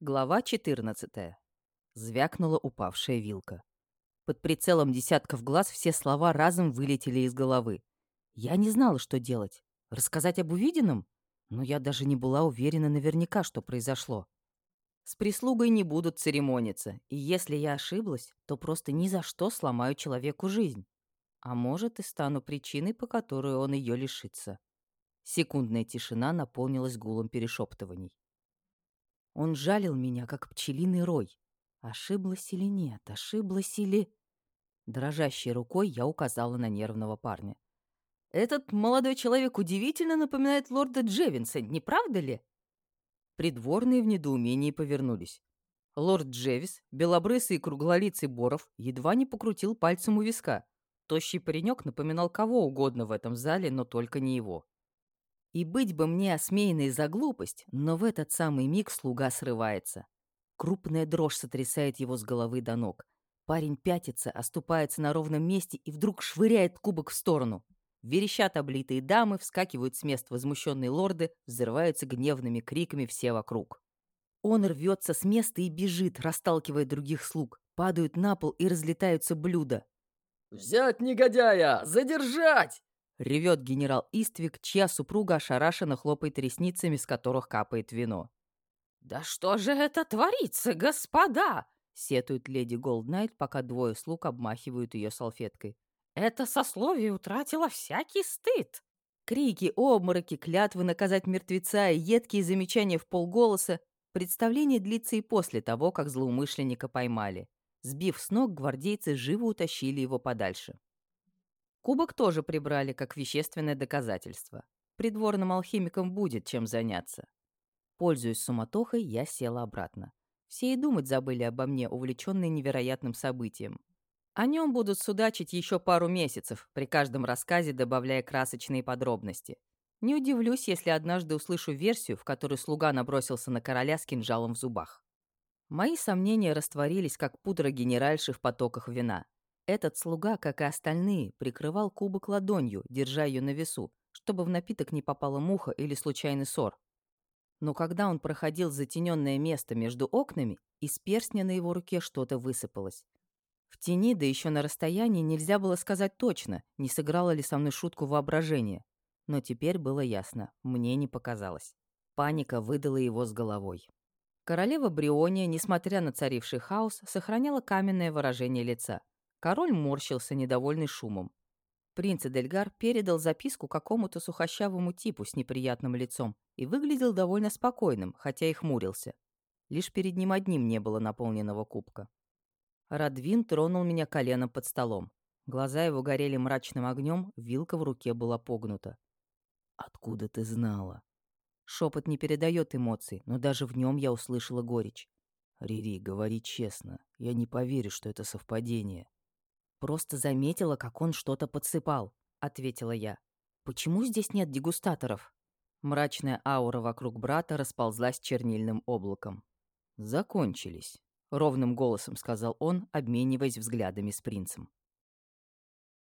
Глава 14. Звякнула упавшая вилка. Под прицелом десятков глаз все слова разом вылетели из головы. Я не знала, что делать. Рассказать об увиденном? Но я даже не была уверена наверняка, что произошло. С прислугой не будут церемониться, и если я ошиблась, то просто ни за что сломаю человеку жизнь. А может, и стану причиной, по которой он ее лишится. Секундная тишина наполнилась гулом перешептываний. Он жалил меня, как пчелиный рой. Ошиблась или нет, ошиблась или... Дрожащей рукой я указала на нервного парня. «Этот молодой человек удивительно напоминает лорда Джевинса, не правда ли?» Придворные в недоумении повернулись. Лорд Джевис, белобрысый и круглолицый Боров, едва не покрутил пальцем у виска. Тощий паренек напоминал кого угодно в этом зале, но только не его. И быть бы мне осмеянной за глупость, но в этот самый миг слуга срывается. Крупная дрожь сотрясает его с головы до ног. Парень пятится, оступается на ровном месте и вдруг швыряет кубок в сторону. Верещат облитые дамы, вскакивают с мест возмущенные лорды, взрываются гневными криками все вокруг. Он рвется с места и бежит, расталкивая других слуг. Падают на пол и разлетаются блюда. «Взять негодяя! Задержать!» Ревет генерал Иствик, чья супруга ошарашенно хлопает ресницами, с которых капает вино. «Да что же это творится, господа?» сетует леди Голднайт, пока двое слуг обмахивают ее салфеткой. «Это сословие утратило всякий стыд!» Крики, обмороки, клятвы наказать мертвеца и едкие замечания в полголоса. Представление длится и после того, как злоумышленника поймали. Сбив с ног, гвардейцы живо утащили его подальше. Кубок тоже прибрали как вещественное доказательство. Придворным алхимикам будет чем заняться. Пользуясь суматохой, я села обратно. Все и думать забыли обо мне, увлеченные невероятным событием. О нем будут судачить еще пару месяцев, при каждом рассказе добавляя красочные подробности. Не удивлюсь, если однажды услышу версию, в которой слуга набросился на короля с кинжалом в зубах. Мои сомнения растворились, как пудра генеральши в потоках вина. Этот слуга, как и остальные, прикрывал кубок ладонью, держа ее на весу, чтобы в напиток не попала муха или случайный ссор. Но когда он проходил затененное место между окнами, из перстня на его руке что-то высыпалось. В тени, да еще на расстоянии, нельзя было сказать точно, не сыграла ли со мной шутку воображения. Но теперь было ясно, мне не показалось. Паника выдала его с головой. Королева Бриония, несмотря на царивший хаос, сохраняла каменное выражение лица. Король морщился, недовольный шумом. Принц Эдельгар передал записку какому-то сухощавому типу с неприятным лицом и выглядел довольно спокойным, хотя и хмурился. Лишь перед ним одним не было наполненного кубка. Радвин тронул меня коленом под столом. Глаза его горели мрачным огнем, вилка в руке была погнута. «Откуда ты знала?» Шепот не передает эмоций, но даже в нем я услышала горечь. «Рири, говори честно. Я не поверю, что это совпадение». «Просто заметила, как он что-то подсыпал», — ответила я. «Почему здесь нет дегустаторов?» Мрачная аура вокруг брата расползлась чернильным облаком. «Закончились», — ровным голосом сказал он, обмениваясь взглядами с принцем.